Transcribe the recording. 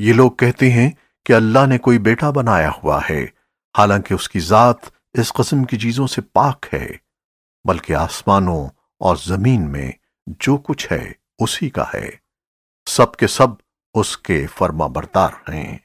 یہ لوگ کہتے ہیں کہ اللہ نے کوئی بیٹا بنایا ہوا ہے، حالانکہ اس کی ذات اس قسم کی چیزوں سے پاک ہے، بلکہ آسمانوں اور زمین میں جو کچھ ہے اسی کا ہے۔ سب کے سب اس کے فرما بردار ہیں۔